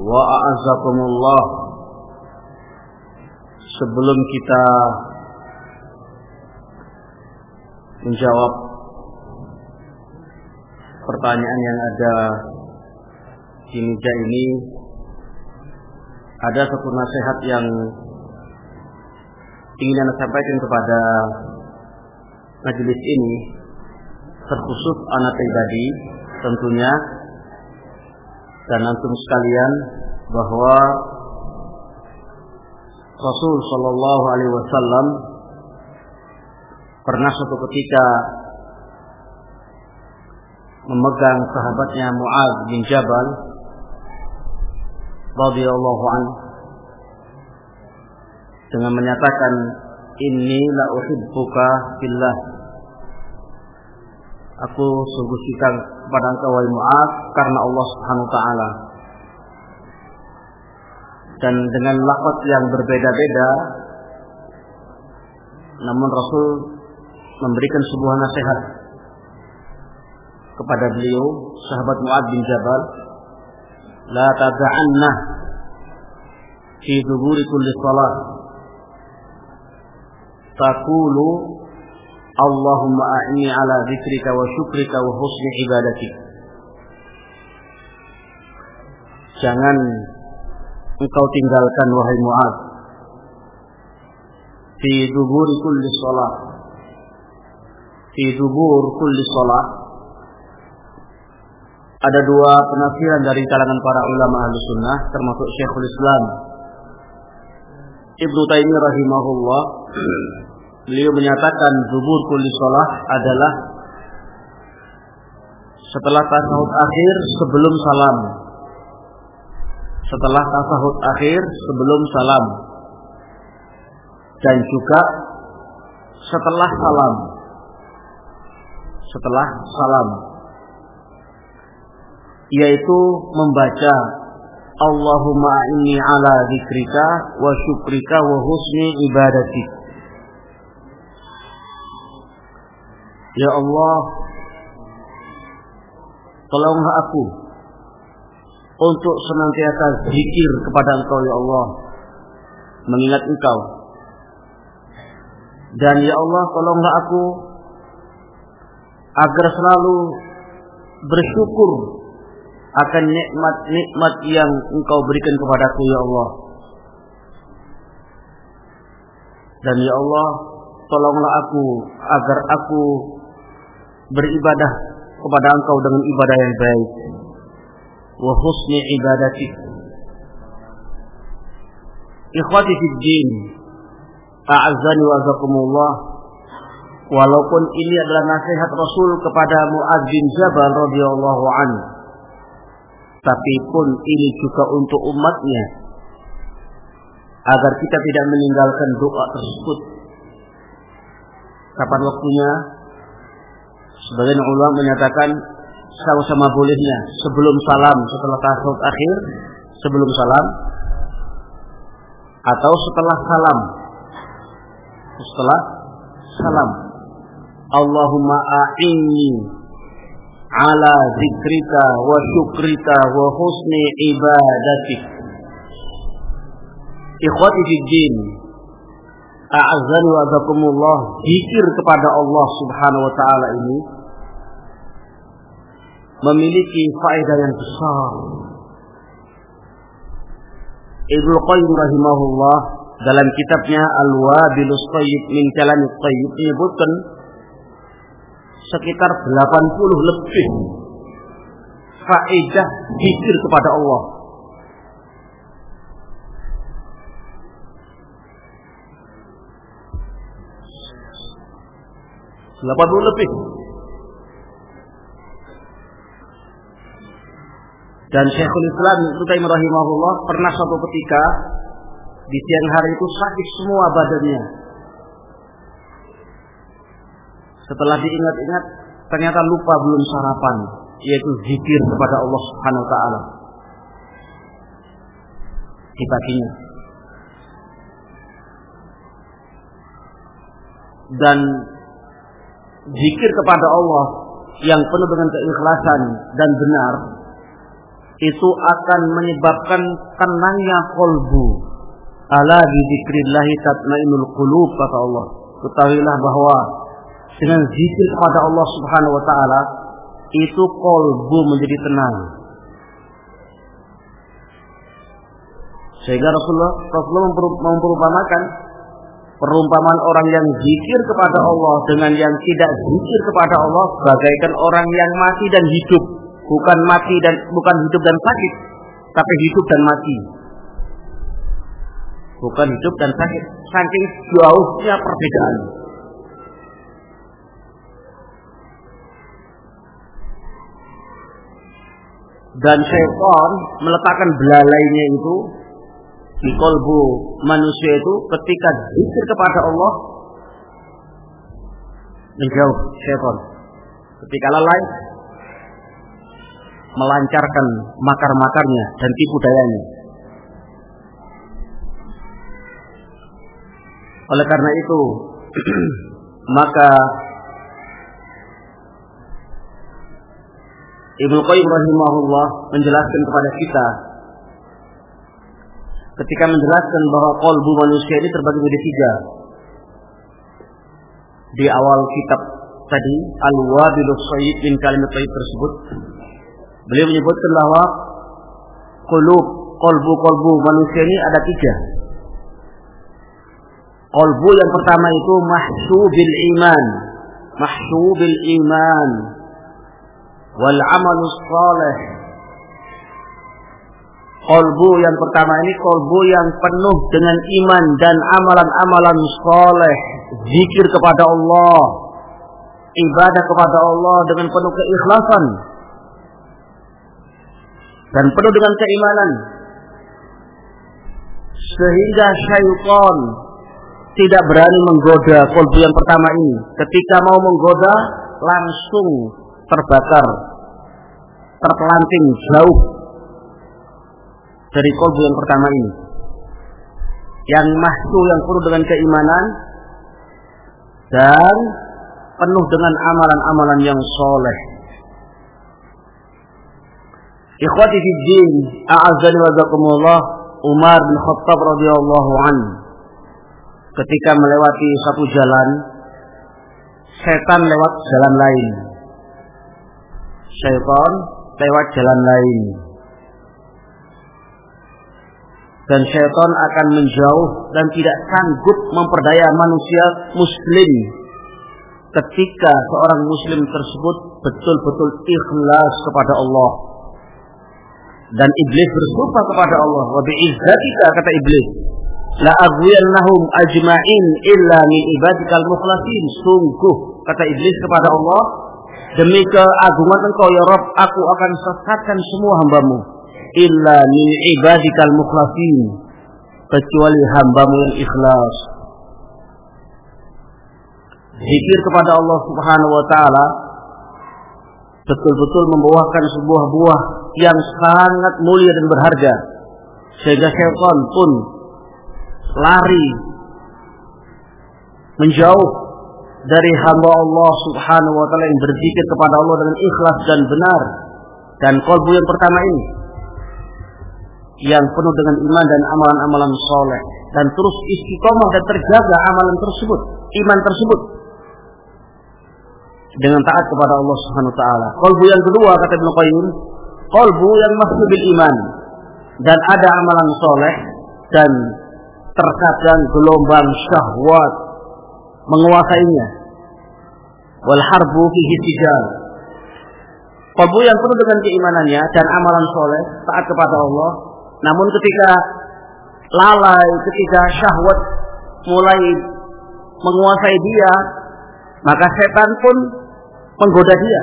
wa a'azzakumullah. Sebelum kita menjawab pertanyaan yang ada di meja ini ada satu nasihat yang ingin Anda sampaikan kepada majelis ini terkhusus anak pribadi tentunya. Dan antum sekalian bahwa Rasul Shallallahu Alaihi Wasallam pernah suatu ketika memegang sahabatnya Muaz bin Jabal radhiyallahu an dengan menyatakan inni la uhibbuka billah aku sungguh suka kepada engkau Mu'ad karena Allah Subhanahu wa taala. Dan dengan lafaz yang berbeda-beda namun Rasul memberikan sebuah nasihat kepada beliau sahabat Mu'ad bin Jabal la tad'anna fi duburi kulli salat taqulu Allahumma a'ini ala zikrika wa syukrika wa husni ibadatik. Jangan engkau tinggalkan wahai Mu'ad fi dubur kulli salat fi dubur kulli salat ada dua penafsiran dari kalangan para ulama ahli sunnah termasuk Syekhul Islam Ibnu Taimiyah rahimahullah. Beliau menyatakan zubur kulli sholah adalah setelah tasahud akhir sebelum salam. Setelah tasahud akhir sebelum salam. Dan juga setelah salam. Setelah salam. Yaitu membaca Allahumma inni ala zikrika wa syukrika wa husni ibadatik Ya Allah, tolonglah aku untuk senantiasa zikir kepada Engkau ya Allah, mengingat Engkau. Dan ya Allah, tolonglah aku agar selalu bersyukur akan nikmat-nikmat yang Engkau berikan kepadaku ya Allah. Dan ya Allah, tolonglah aku agar aku beribadah kepada engkau dengan ibadah yang baik wa husni ibadati. Ikhwati fid din a'azzani wa walaupun ini adalah nasihat Rasul kepada Muaz bin Jabal radhiyallahu anhu. Tapi pun ini juga untuk umatnya. Agar kita tidak meninggalkan doa tersebut. Kapan waktunya? Sebagian ulama menyatakan sama-sama bolehnya. Sebelum salam setelah tasawuf akhir sebelum salam. Atau setelah salam. Setelah salam. Allahumma a'inni ala zikrika wa syukrika wa husni ibadatik. Ikhwati fi din a'azzani wa azakumullah. Zikir kepada Allah subhanahu wa ta'ala ini memiliki faedah yang besar. Ibnu Qayyim rahimahullah dalam kitabnya Al-Wabilus Thayyib min Kalamit Thayyib menyebutkan sekitar 80 lebih faedah zikir kepada Allah. Delapan puluh lebih Dan Syekhul Islam Ibnu rahimahullah pernah suatu ketika di siang hari itu sakit semua badannya. Setelah diingat-ingat ternyata lupa belum sarapan yaitu zikir kepada Allah Subhanahu wa taala. Di paginya. Dan zikir kepada Allah yang penuh dengan keikhlasan dan benar itu akan menyebabkan tenangnya kolbu. Ala bi zikrillah tatmainul qulub kata Allah. Ketahuilah bahwa dengan zikir kepada Allah Subhanahu wa taala itu kolbu menjadi tenang. Sehingga Rasulullah Rasulullah memperumpamakan perumpamaan orang yang zikir kepada Allah dengan yang tidak zikir kepada Allah bagaikan orang yang mati dan hidup, bukan mati dan bukan hidup dan sakit, tapi hidup dan mati. Bukan hidup dan sakit, saking jauhnya perbedaan. Dan syaitan meletakkan belalainya itu di kolbu manusia itu ketika zikir kepada Allah menjauh syaitan. Ketika lalai melancarkan makar-makarnya dan tipu dayanya. Oleh karena itu, maka Ibnu Qayyim rahimahullah menjelaskan kepada kita ketika menjelaskan bahwa kolbu manusia ini terbagi menjadi tiga. Di awal kitab tadi, Al-Wabilus Sayyid min kalimat Sayyid tersebut, beliau menyebutkan bahwa kolub, kolbu-kolbu manusia ini ada tiga. Kolbu yang pertama itu mahsubil iman. Mahsubil iman. Wal amalus salih Kolbu yang pertama ini kolbu yang penuh dengan iman dan amalan-amalan soleh. Zikir kepada Allah. Ibadah kepada Allah dengan penuh keikhlasan. Dan penuh dengan keimanan. Sehingga syaitan tidak berani menggoda kolbu yang pertama ini. Ketika mau menggoda, langsung terbakar. Terpelanting jauh dari kolbu yang pertama ini. Yang mahsu yang penuh dengan keimanan dan penuh dengan amalan-amalan yang soleh. Ikhwati fi din, a'azzani wa zakumullah, Umar bin Khattab radhiyallahu an ketika melewati satu jalan setan lewat jalan lain. Syaitan lewat jalan lain. Dan syaitan akan menjauh dan tidak sanggup memperdaya manusia muslim. Ketika seorang muslim tersebut betul-betul ikhlas kepada Allah dan iblis bersumpah kepada Allah wa bi'izzatika kata iblis la aghwiyannahum ajma'in illa min ibadikal mukhlasin. Sungguh kata iblis kepada Allah demi keagungan engkau ya Rabb aku akan sesatkan semua hambamu illa min ibadikal mukhlasin. Kecuali hambamu yang ikhlas. Zikir kepada Allah Subhanahu wa taala betul-betul membawakan sebuah buah yang sangat mulia dan berharga. Sehingga syaitan pun lari menjauh dari hamba Allah Subhanahu wa taala yang berzikir kepada Allah dengan ikhlas dan benar. Dan kolbu yang pertama ini yang penuh dengan iman dan amalan-amalan soleh. Dan terus istiqomah dan terjaga amalan tersebut, iman tersebut. Dengan taat kepada Allah Subhanahu wa taala. Qalbu yang kedua kata Ibnu Qayyim, qalbu yang masih bil iman dan ada amalan soleh dan terkadang gelombang syahwat menguasainya. Wal harbu fihi tijal. Qalbu yang penuh dengan keimanannya dan amalan soleh, taat kepada Allah, namun ketika lalai, ketika syahwat mulai menguasai dia, maka setan pun menggoda dia.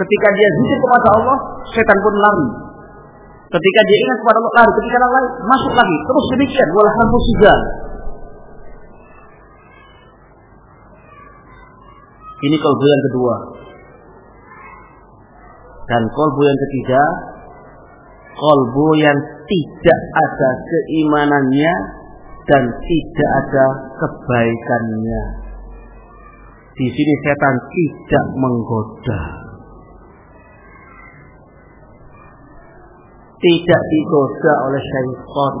Ketika dia zikir kepada Allah, setan pun lari Ketika dia ingat kepada Allah lari, ketika lari masuk lagi, terus demikian. Walah musijan. Ini kolbu yang kedua. Dan kolbu yang ketiga, kolbu yang tidak ada keimanannya dan tidak ada kebaikannya. Di sini setan tidak menggoda. Tidak digoda oleh syaitan.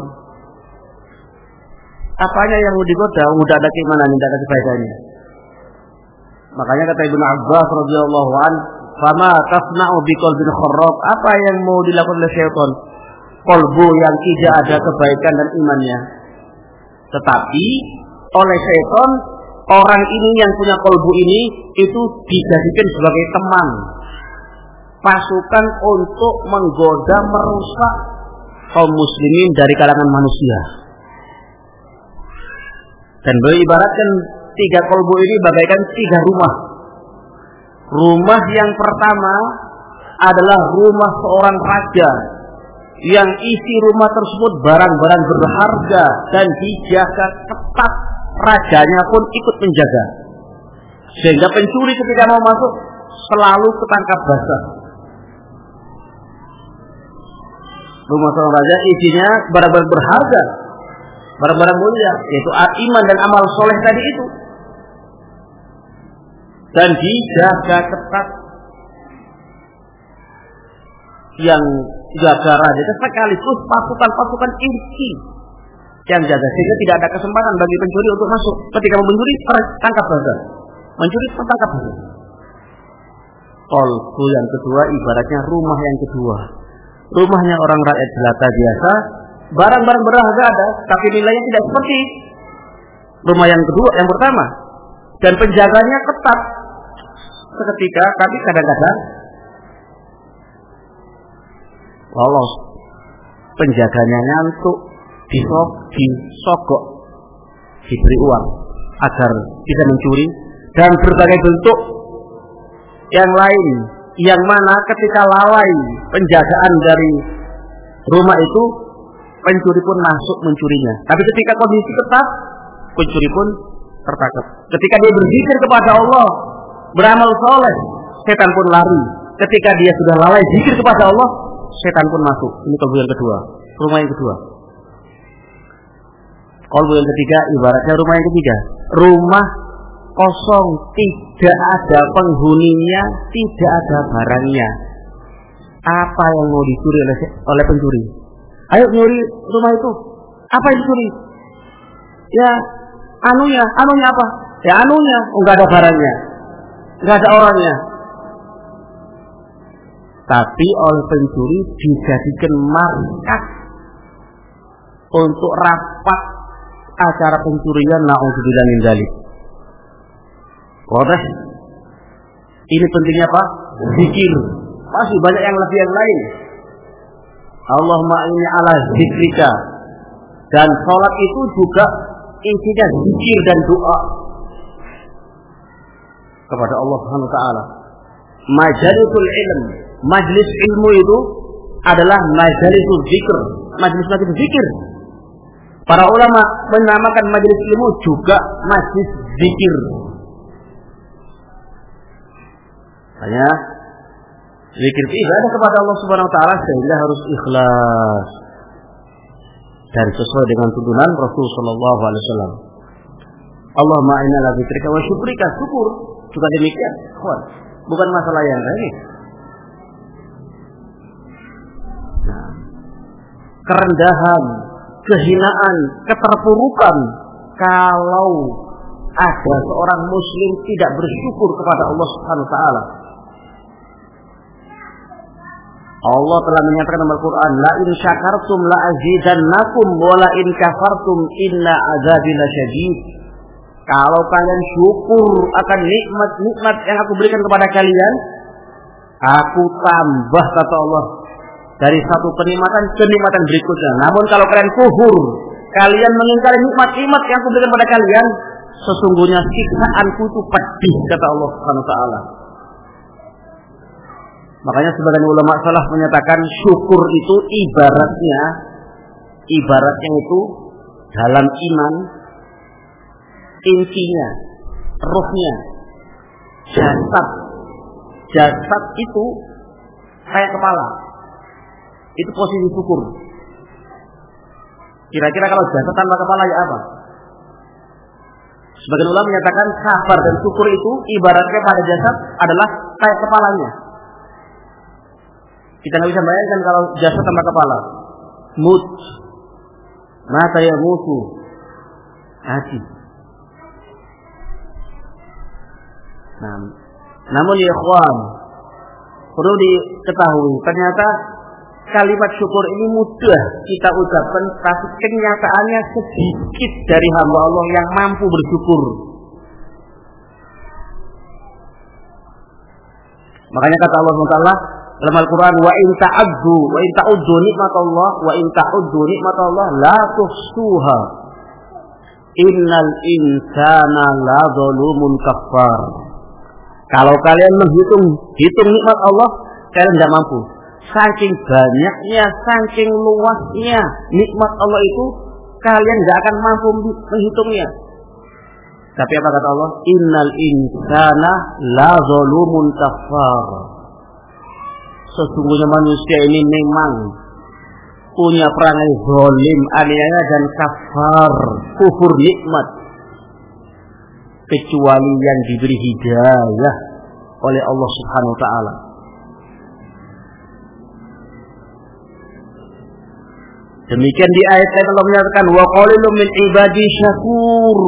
Apanya yang digoda? Mudah ada keimanan, tidak ada kebaikannya. Makanya kata Ibnu Abbas radhiyallahu an, "Fama tasna'u biqalbin kharrab?" Apa yang mau dilakukan oleh syaitan? Kolbu yang tidak ada kebaikan dan imannya. Tetapi oleh syaitan orang ini yang punya kolbu ini itu dijadikan sebagai teman pasukan untuk menggoda merusak kaum muslimin dari kalangan manusia. Dan beliau ibaratkan tiga kolbu ini bagaikan tiga rumah. Rumah yang pertama adalah rumah seorang raja yang isi rumah tersebut barang-barang berharga dan dijaga ketat rajanya pun ikut menjaga sehingga pencuri ketika mau masuk selalu ketangkap basah rumah seorang raja isinya barang-barang berharga. Barang-barang mulia yaitu iman dan amal soleh tadi itu. Dan dijaga ketat. Yang jaga raja itu sekaligus pasukan-pasukan inti. Yang jaga sehingga tidak ada kesempatan bagi pencuri untuk masuk. Ketika mencuri tangkap saja. Mencuri tertangkap saja. Kolku yang kedua ibaratnya rumah yang kedua rumahnya orang rakyat jelata biasa barang-barang berharga ada tapi nilainya tidak seperti rumah yang kedua yang pertama. Dan penjaganya ketat. Seketika tapi kadang-kadang lolos penjaganya ngantuk disok disogok diberi uang agar bisa mencuri dan berbagai bentuk yang lain yang mana ketika lalai penjagaan dari rumah itu pencuri pun masuk mencurinya tapi ketika kondisi ketat pencuri pun tertangkap ketika dia berzikir kepada Allah beramal soleh, setan pun lari. Ketika dia sudah lalai zikir kepada Allah, setan pun masuk. Ini yang kedua, rumah yang kedua. Kalbu yang ketiga ibaratnya rumah yang ketiga. Rumah kosong, tidak ada penghuninya, tidak ada barangnya. Apa yang mau dicuri oleh, oleh pencuri? Ayo nyuri rumah itu. Apa yang dicuri? Ya, anunya, anunya apa? Ya anunya, enggak ada barangnya nggak ada orangnya. Tapi oleh pencuri dijadikan markas untuk rapat acara pencurian naudzubillah min. Wadah. Ini pentingnya apa? Zikir. Masih banyak yang lebih yang lain. Allahumma inni ala zikrika. Dan sholat itu juga intinya zikir dan doa kepada Allah Subhanahu wa taala. Majalisul ilm, majlis ilmu itu adalah majlisul zikr, majlis-majlis zikir. Para ulama menamakan majlis ilmu juga majlis zikir. Hanya zikir ibadah kepada Allah Subhanahu wa taala sehingga harus ikhlas dan sesuai dengan tuntunan Rasul sallallahu alaihi wasallam. Allahumma inna la dzikrika wa syukrika syukur juga demikian. Bukan masalah yang lain. Nah, kerendahan, kehinaan, keterpurukan kalau ada seorang muslim tidak bersyukur kepada Allah Subhanahu wa taala. Allah telah menyatakan dalam Al-Qur'an, "La in syakartum la azidannakum wa la in kafartum inna azabi lasyadid." Kalau kalian syukur akan nikmat-nikmat yang aku berikan kepada kalian, aku tambah kata Allah dari satu kenikmatan ke kenikmatan berikutnya. Namun kalau kalian kufur, kalian mengingkari nikmat-nikmat yang aku berikan kepada kalian, sesungguhnya siksaanku itu pedih kata Allah taala. Makanya sebagian ulama salah menyatakan syukur itu ibaratnya ibaratnya itu dalam iman intinya, rohnya, jasad. Jasad itu kayak kepala. Itu posisi syukur. Kira-kira kalau jasad tanpa kepala ya apa? Sebagian ulama menyatakan sabar dan syukur itu ibaratnya pada jasad adalah kayak kepalanya. Kita nggak bisa bayangkan kalau jasad tanpa kepala. Mut. Mata ya mutu. Hati. Nah, namun ya ikhwan, perlu diketahui ternyata kalimat syukur ini mudah kita ucapkan tapi kenyataannya sedikit dari hamba Allah yang mampu bersyukur. Makanya kata Allah SWT dalam Al-Quran wa in ta'addu wa in ta'uddu nikmatullah wa in ta'uddu nikmatullah la tuhsuha. Innal insana la zalumun kafar kalau kalian menghitung hitung nikmat Allah kalian tidak mampu. Saking banyaknya saking luasnya nikmat Allah itu kalian tidak akan mampu menghitungnya. Tapi apa kata Allah? Innal insana la zalumun kafar sesungguhnya manusia ini memang punya perangai zalim, aniaya dan kafar, kufur nikmat. Kecuali yang diberi hidayah oleh Allah Subhanahu wa taala. Demikian di ayat lain Allah menyatakan wa qalilum min ibadi syakur.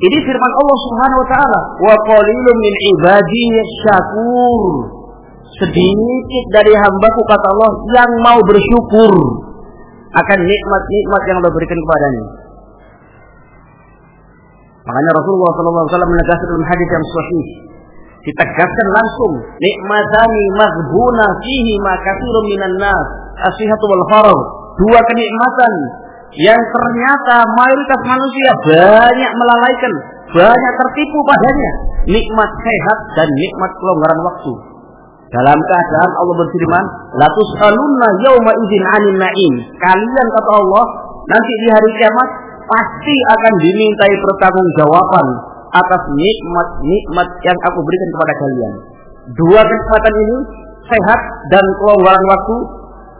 Ini firman Allah Subhanahu wa taala, wa qalilum min ibadi syakur sedikit dari hambaku kata Allah yang mau bersyukur akan nikmat-nikmat yang Allah berikan kepadanya. Makanya Rasulullah SAW menegaskan dalam hadis yang sahih ditegaskan langsung nikmatani maghbuna fihi ma katsirun minan nas. Asihatu wal farad dua kenikmatan yang ternyata mayoritas manusia banyak melalaikan banyak tertipu padanya. Nikmat sehat dan nikmat kelonggaran waktu dalam keadaan Allah berfirman, "Latus alunna yauma idzin 'anil na'im." Kalian kata Allah, nanti di hari kiamat pasti akan dimintai pertanggungjawaban atas nikmat-nikmat yang aku berikan kepada kalian. Dua kesempatan ini sehat dan kelonggaran waktu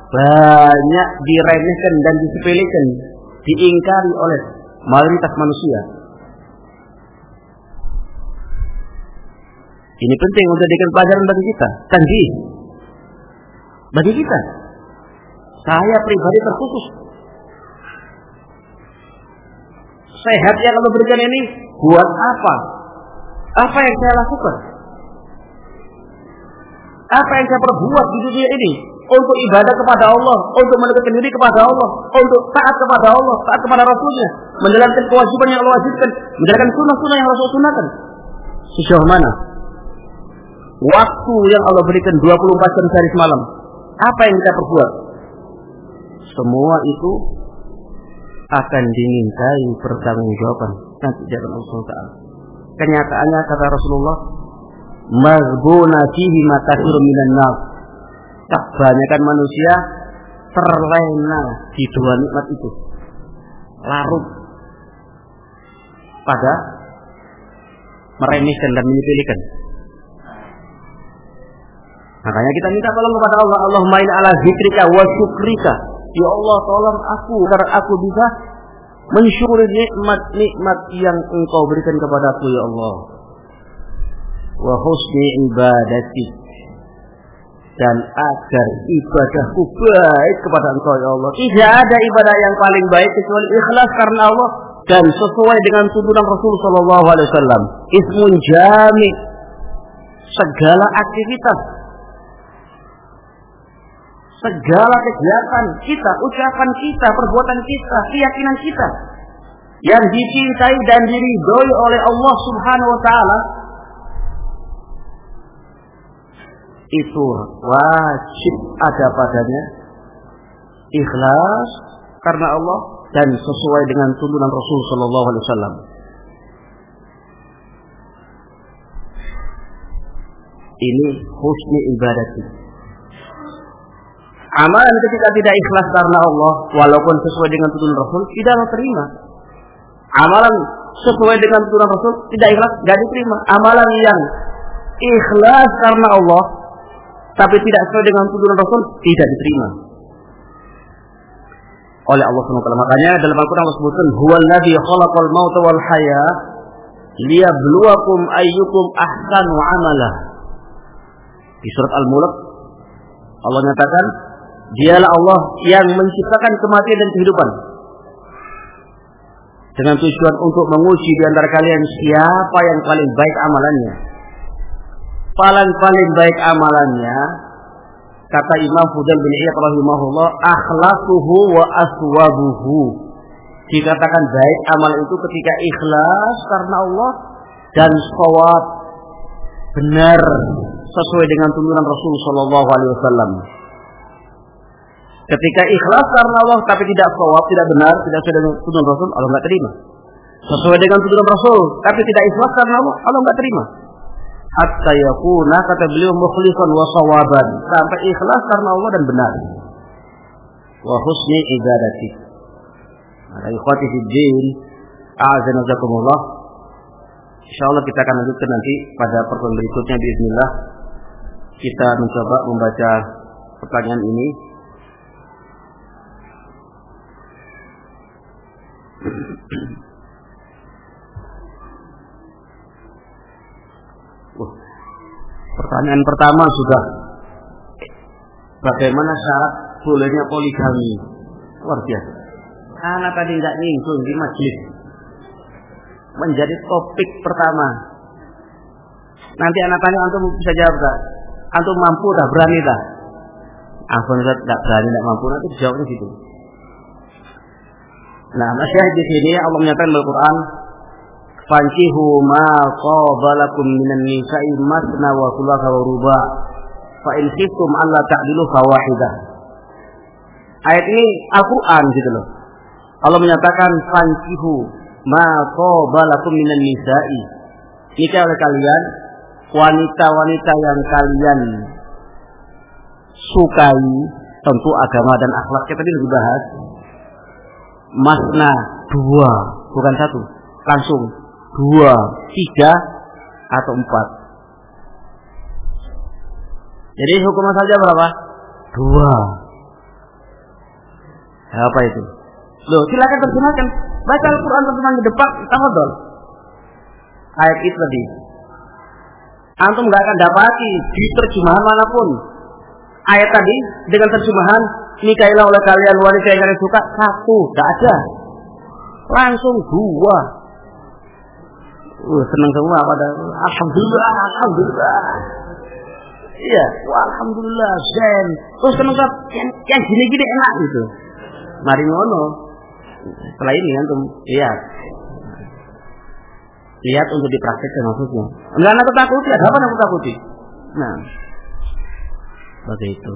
banyak diremehkan dan disepelekan, diingkari oleh mayoritas manusia. Ini penting untuk dijadikan pelajaran bagi kita. Tanji. Bagi kita. Saya pribadi terputus. Sehat yang Allah berikan ini buat apa? Apa yang saya lakukan? Apa yang saya perbuat di dunia ini? Untuk ibadah kepada Allah, untuk mendekatkan diri kepada Allah, untuk taat kepada Allah, taat kepada Rasulnya, menjalankan kewajiban yang Allah wajibkan, menjalankan sunnah-sunnah yang Rasul sunnahkan. Sejauh mana waktu yang Allah berikan 24 jam sehari semalam. Apa yang kita perbuat? Semua itu akan dimintai pertanggungjawaban nanti di hadapan Allah Taala. Kenyataannya kata Rasulullah, "Mazbuna fihi matakhirun minan nar." Kebanyakan manusia terlena di dua nikmat itu. Larut pada meremehkan dan menyepelekan Makanya kita minta tolong kepada Allah, Allah main ala zikrika wa syukrika. Ya Allah, tolong aku agar aku bisa mensyukuri nikmat-nikmat yang Engkau berikan kepadaku ya Allah. Wa husni ibadati dan agar ibadahku baik kepada Engkau ya Allah. Tidak ada ibadah yang paling baik kecuali ikhlas karena Allah dan sesuai dengan tuntunan Rasul Shallallahu Alaihi Wasallam. Ismun jami segala aktivitas segala kegiatan kita, ucapan kita, perbuatan kita, keyakinan kita yang dicintai dan diridhoi oleh Allah Subhanahu wa taala itu wajib ada padanya ikhlas karena Allah dan sesuai dengan tuntunan Rasul sallallahu alaihi wasallam. Ini husni ibadat. Amalan ketika tidak ikhlas karena Allah, walaupun sesuai dengan tuntunan Rasul, tidak terima. Amalan sesuai dengan tuntunan Rasul tidak ikhlas, tidak diterima. Amalan yang ikhlas karena Allah, tapi tidak sesuai dengan tuntunan Rasul tidak diterima oleh Allah SWT. Makanya dalam Al-Quran Allah sebutkan, Huwallazi khalaqal mauta wal haya liyabluwakum ayyukum ahsanu amalah. Di surat Al-Mulk Allah nyatakan, Dialah Allah yang menciptakan kematian dan kehidupan. Dengan tujuan untuk menguji di antara kalian siapa yang paling baik amalannya. Paling paling baik amalannya kata Imam Fudail bin Iyad rahimahullah akhlasuhu wa aswabuhu dikatakan baik amal itu ketika ikhlas karena Allah dan shawab benar sesuai dengan tuntunan Rasul Shallallahu Alaihi Wasallam. Ketika ikhlas karena Allah tapi tidak shawab, tidak benar, tidak sesuai dengan tuntunan Rasul, Allah nggak terima. Sesuai dengan tuntunan Rasul tapi tidak ikhlas karena Allah, Allah nggak terima. Hatta yakuna kata beliau mukhlisan wa sawaban. Sampai ikhlas karena Allah dan benar. Wa husni ibadati. Maka ikhwati fi din a'azanazakumullah insyaallah kita akan lanjutkan nanti pada pertemuan berikutnya bismillah. Kita mencoba membaca pertanyaan ini Pertanyaan pertama sudah bagaimana syarat bolehnya poligami? Luar biasa. Anak tadi tidak nyinggung di majelis. Menjadi topik pertama. Nanti anak tanya antum bisa jawab tak? Antum mampu tak? Berani tak? Aku tidak berani, tidak mampu. Nanti jawabnya gitu. Nah, masyarakat di sini Allah menyatakan dalam Al-Quran fankihu ma qabalakum minan nisa'i masna wa thulatha wa ruba. Fa in khiftum alla ta'dilu fawahidah ayat ini Al-Qur'an gitu loh. Allah menyatakan fankihu ma qabalakum minan nisa'i. Nikah oleh kalian wanita-wanita yang kalian sukai tentu agama dan akhlak kita tadi lebih bahas masna dua bukan satu langsung dua, tiga, atau empat. Jadi hukum saja berapa? Dua. Apa itu? Loh, silakan terjemahkan. Baca Al-Quran terjemahan di depan, tafadhol. Ayat itu tadi. Antum nggak akan dapati di terjemahan mana pun. Ayat tadi dengan terjemahan nikahilah oleh kalian wanita yang kalian suka satu, tidak ada. Langsung dua. Uh, senang semua pada alhamdulillah, alhamdulillah. Iya, wah alhamdulillah, zen. Terus senang yang, yang gini-gini enak gitu. Mari ngono. Setelah ini antum lihat. Lihat untuk dipraktekkan maksudnya. Enggak ada takuti, ada apa yang takuti? Nah, seperti itu.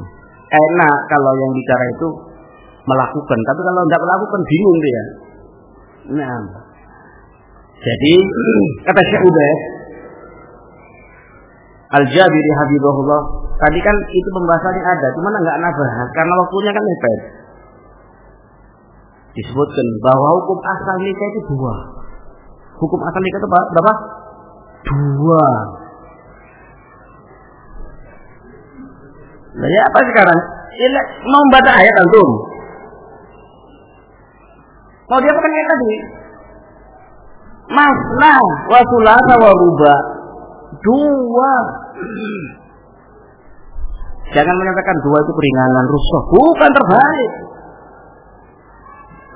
Enak kalau yang bicara itu melakukan, tapi kalau tidak melakukan bingung dia. Nah, jadi kata Syekh Ubaid Al-Jabiri Habibullah Tadi kan itu pembahasannya ada, cuma enggak nabah karena waktunya kan mepet. Disebutkan bahwa hukum asal nikah itu dua. Hukum asal nikah itu berapa? Dua. Nah ya apa sekarang? Ini mau membaca ayat antum. Mau dia pakai ayat tadi? Masna wa sulasa wa ruba. Dua. Jangan menyatakan dua itu keringanan rusuh. Bukan terbaik.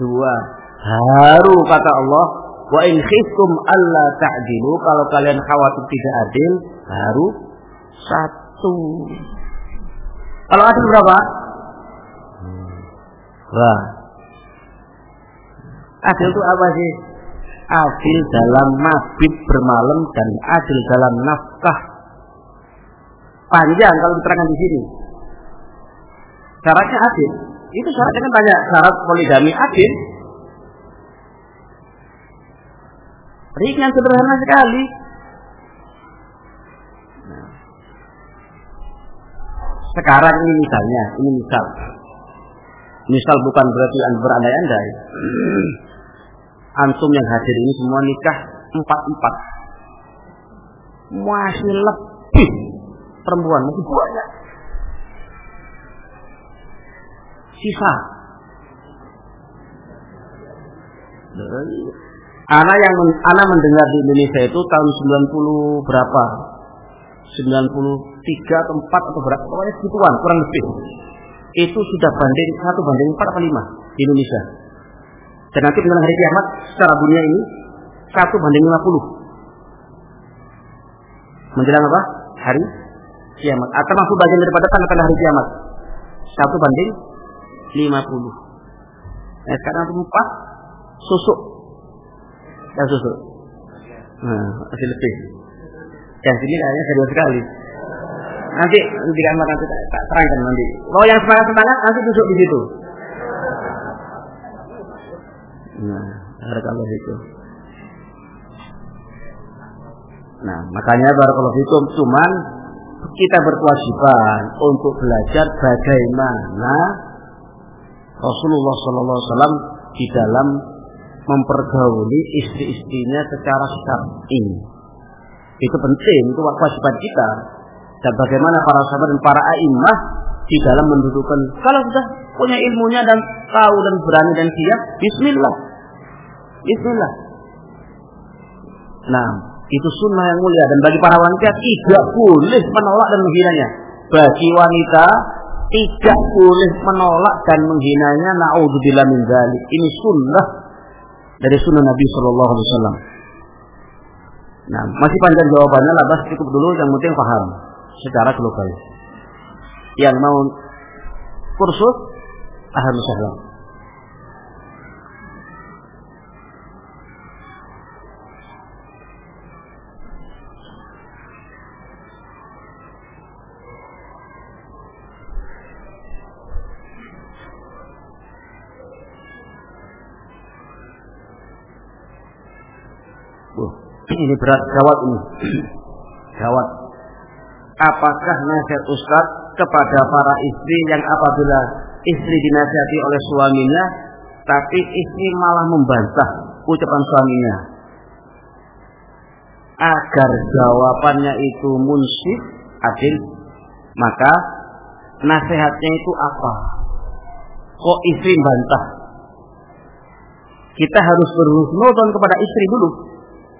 Dua. Haru kata Allah. Wa in khiftum alla ta'dilu. Kalau kalian khawatir tidak adil. Haru satu. Kalau adil berapa? Wah. Adil itu apa sih? adil dalam mabit bermalam dan adil dalam nafkah. Panjang kalau diterangkan di sini. Syaratnya adil. Itu syaratnya kan banyak. Syarat poligami adil. Ringan sederhana sekali. Sekarang ini misalnya, ini misal. Misal bukan berarti berandai-andai. Antum yang hadir ini semua nikah empat-empat. Masih lebih perempuan, mungkin banyak. Sisa. Anak yang anak mendengar di Indonesia itu tahun 90 berapa? 93 atau 4 atau berapa? Pokoknya segituan, kurang lebih. Itu sudah banding satu banding 4 atau 5 di Indonesia. Dan nanti dengan hari kiamat secara dunia ini satu banding 50. Menjelang apa? Hari kiamat. Atau masuk bagian daripada tanda-tanda hari kiamat. Satu banding 50. Nah, sekarang itu empat susuk. Ya susuk. Nah, masih lebih. Yang sini kayaknya kedua sekali. Nanti di kamar nanti tak terangkan nanti. Kalau yang semangat semangat nanti duduk di situ. Nah, ada kalau itu. Nah, makanya kalau itu cuman kita berkewajiban untuk belajar bagaimana Rasulullah Sallallahu Alaihi di dalam mempergauli istri-istrinya secara syar'i. Itu penting, itu kewajiban kita. Dan bagaimana para sahabat dan para a'immah di dalam mendudukan kalau sudah punya ilmunya dan tahu dan berani dan siap, bismillah. Bismillah. Nah, itu sunnah yang mulia dan bagi para wanita tidak boleh menolak dan menghinanya. Bagi wanita tidak boleh menolak dan menghinanya. Naudzubillah min dzalik. Ini sunnah dari sunnah Nabi Shallallahu Alaihi Wasallam. Nah, masih panjang jawabannya, labas cukup dulu. Yang penting paham secara global. Yang mau kursus, ahlan sahlan. Ini berat. Gawat ini. Gawat. Apakah nasihat Ustaz kepada para istri yang apabila istri dinasihati oleh suaminya tapi istri malah membantah ucapan suaminya? Agar jawabannya itu munsif adil maka nasihatnya itu apa? Kok istri membantah kita harus berhusnudon kepada istri dulu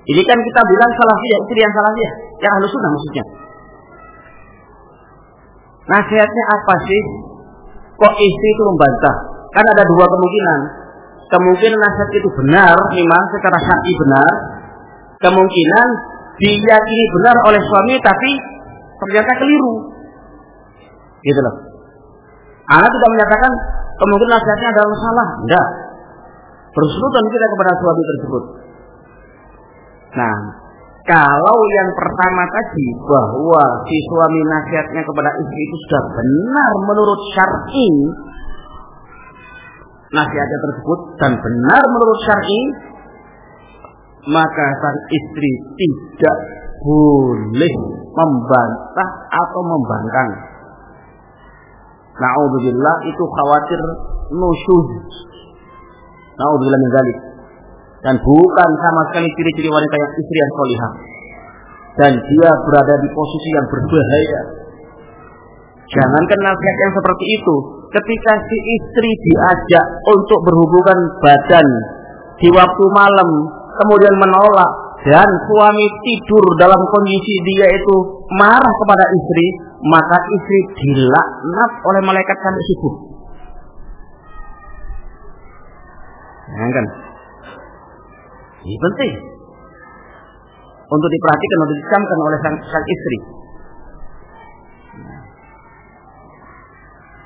ini kan kita bilang salafiyah, istri yang salafiyah, yang harus sunnah maksudnya. Nasihatnya apa sih? Kok istri itu membantah? Kan ada dua kemungkinan. Kemungkinan nasihat itu benar, memang secara syar'i benar. Kemungkinan diyakini benar oleh suami tapi ternyata keliru. Gitu loh. Anak tidak menyatakan kemungkinan nasihatnya adalah salah. Enggak. Bersurutan kita kepada suami tersebut. Nah, kalau yang pertama tadi bahwa si suami nasihatnya kepada istri itu sudah benar menurut syar'i nasihatnya tersebut dan benar menurut syar'i maka sang istri tidak boleh membantah atau membangkang. Naudzubillah itu khawatir nusyuz. Naudzubillah min dan bukan sama sekali ciri-ciri wanita yang istri yang solihah. Dan dia berada di posisi yang berbahaya. Jangankan nasihat yang seperti itu. Ketika si istri diajak untuk berhubungan badan di waktu malam kemudian menolak dan suami tidur dalam kondisi dia itu marah kepada istri maka istri dilaknat oleh malaikat sampai subuh. Jangan ini penting untuk diperhatikan untuk dicamkan oleh sang, sang istri.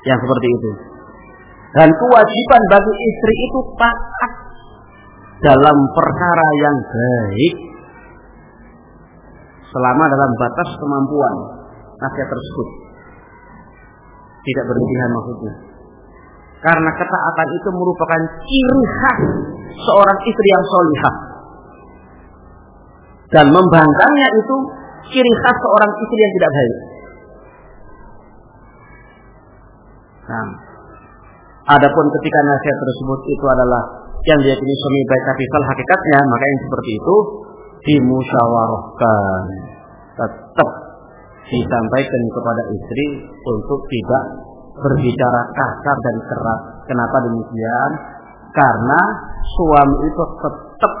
Yang seperti itu. Dan kewajiban bagi istri itu taat dalam perkara yang baik selama dalam batas kemampuan nasihat tersebut. Tidak berlebihan maksudnya. Karena ketaatan itu merupakan ciri khas seorang istri yang solihah dan membangkangnya itu ciri khas seorang istri yang tidak baik. Nah, adapun ketika nasihat tersebut itu adalah yang diyakini suami baik tapi salah hakikatnya, maka yang seperti itu dimusyawarahkan. Tetap disampaikan kepada istri untuk tidak berbicara kasar dan keras. Kenapa demikian? Karena suami itu tetap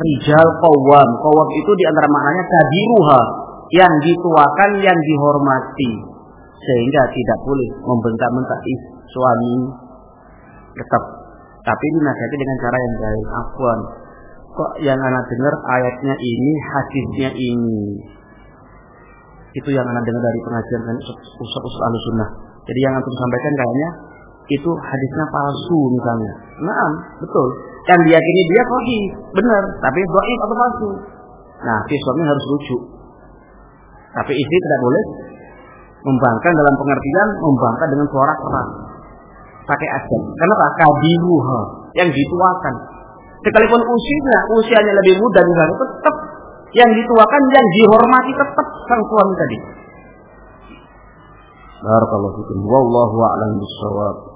rijal kawam. Kawam itu di antara maknanya kadiruha. Yang dituakan, yang dihormati. Sehingga tidak boleh membentak-bentak suami. Tetap. Tapi dinasihati dengan cara yang baik. Afwan. Kok yang anak dengar ayatnya ini, hadisnya ini. Itu yang anak dengar dari pengajian kan usul-usul sunnah. Jadi yang antum sampaikan kayaknya itu hadisnya palsu misalnya. Nah, betul. Yang diyakini dia sahih, benar, tapi dhaif atau palsu. Nah, si suami harus rujuk. Tapi istri tidak boleh membangkang dalam pengertian membangkang dengan suara keras. Pakai azan. Kenapa? Kadiruha yang dituakan. Sekalipun usianya, usianya lebih muda misalnya, tetap yang dituakan, yang dihormati tetap sang suami tadi. Barakallahu fikum. Wallahu a'lam bishawab.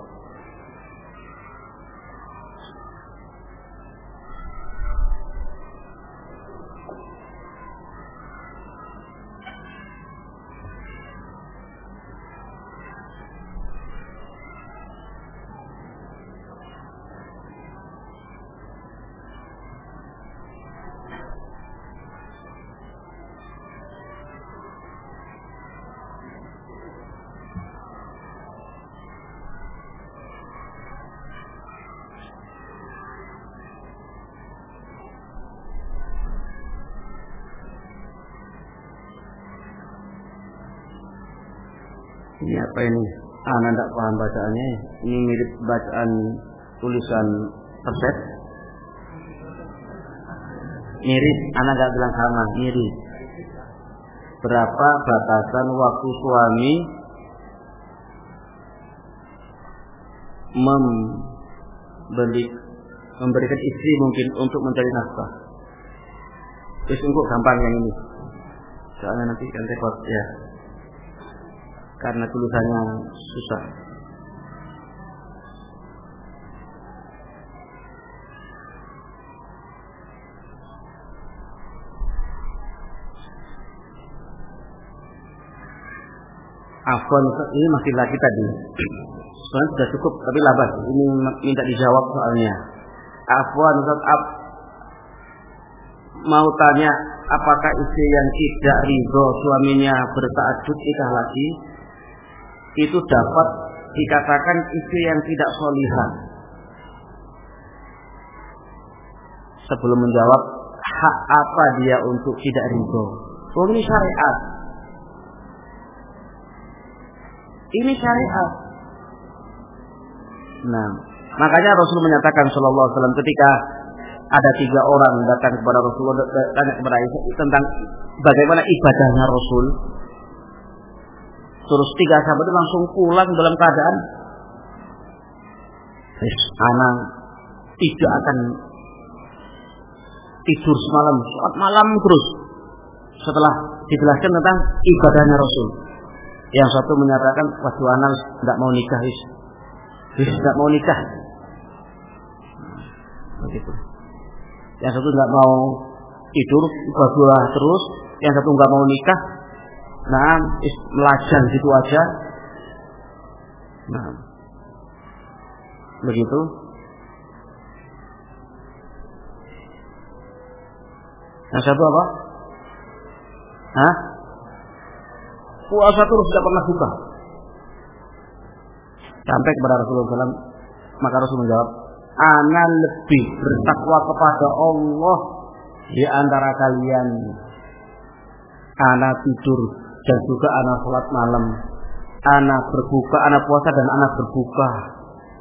Apa ini? Anak tidak paham bacaannya. Ini mirip bacaan tulisan perset. Mirip, anak nggak bilang sama, mirip. Berapa batasan waktu suami membeli memberikan istri mungkin untuk mencari nafkah. Terus untuk gampang yang ini. Soalnya nanti kan repot ya karena tulisannya susah. Afwan ini masih lagi tadi. Soalnya sudah cukup, tapi labas. Ini minta dijawab soalnya. Afwan Ustaz Ab mau tanya apakah istri yang tidak ridho suaminya bertaajud ikah lagi itu dapat dikatakan istri yang tidak solihah. Sebelum menjawab hak apa dia untuk tidak ridho. Oh ini syariat. Ini syariat. Nah, makanya Rasul menyatakan Shallallahu Alaihi Wasallam ketika ada tiga orang datang kepada Rasulullah tanya kepada Aisyah tentang bagaimana ibadahnya Rasul Terus tiga sahabat itu langsung pulang dalam keadaan anak tidak akan tidur semalam, saat malam terus. Setelah dijelaskan tentang ibadahnya Rasul. Yang satu menyatakan, waduh anak tidak mau nikah, is. tidak mau nikah. Begitu. Yang satu tidak mau tidur, ibadah terus. Yang satu nggak mau nikah, Nah, melajan gitu aja. Nah, begitu. Yang satu apa? Hah? Puasa terus tidak pernah buka. Sampai kepada Rasulullah SAW, maka Rasul menjawab, Ana lebih bertakwa kepada Allah di antara kalian. Ana tidur dan juga anak sholat malam, anak berbuka, anak puasa dan anak berbuka.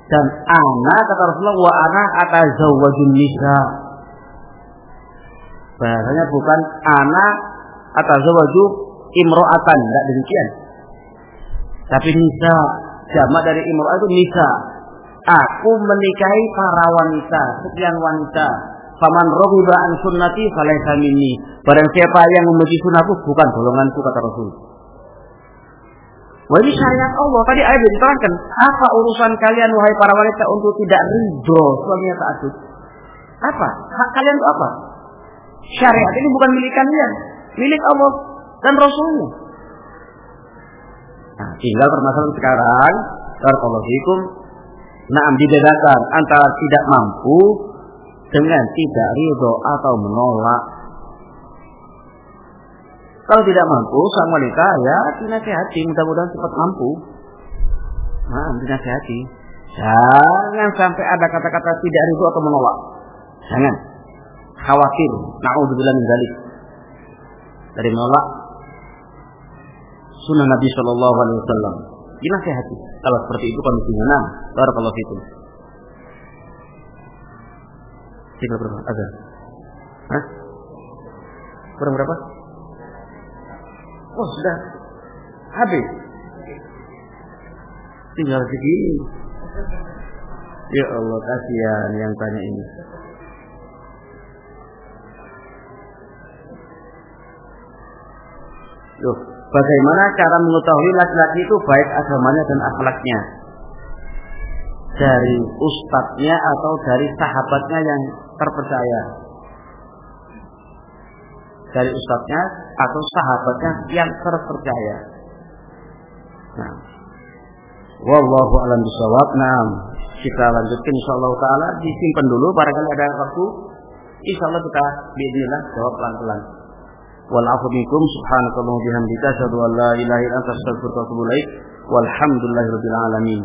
Dan anak kata Rasulullah wa anak atazawwajun nisa. Bahasanya bukan anak atazawwaju imro'atan, tidak demikian. Tapi nisa, jamak dari imro'ah itu nisa. Aku menikahi para wanita, sekian wanita. Faman rohiba an sunnati falaysa minni. Barang siapa yang membenci sunnahku bukan golonganku kata Rasul. Wah ini syariat Allah. Tadi ayat diterangkan. Apa urusan kalian wahai para wanita untuk tidak ridho suaminya ta'adud? Apa? Hak kalian itu apa? Syariat ini bukan milik kalian. Milik Allah dan Rasulnya. Nah, tinggal permasalahan sekarang. Fikum. Nah, dibedakan antara tidak mampu dengan tidak ridho atau menolak. Kalau tidak mampu, sang wanita ya dinasehati, mudah-mudahan cepat mampu. Nah, dinasehati. Jangan sampai ada kata-kata tidak ridho atau menolak. Jangan. Khawatir. Na'udzubillah min dzalik. Dari menolak sunnah Nabi Shallallahu Alaihi Wasallam. Dinasehati. Kalau seperti itu kondisinya, nah, barakallahu fikum. Tinggal berapa? Ada. Hah? Kurang berapa? Oh sudah habis. Tinggal segini. Ya Allah kasihan yang tanya ini. Loh, bagaimana cara mengetahui laki-laki itu baik agamanya dan akhlaknya? Dari ustadznya atau dari sahabatnya yang terpercaya? Dari ustadznya atau sahabatnya yang terpercaya? Nah, Wallahu alam bisawab. Nah, kita lanjutkan insyaallah taala disimpan dulu barangkali ada waktu. Insyaallah kita bismillah jawab pelan-pelan. Wal afu subhanakallahumma bihamdika asyhadu an la ilaha illa anta astaghfiruka wa atubu ilaik. Walhamdulillahirabbil alamin.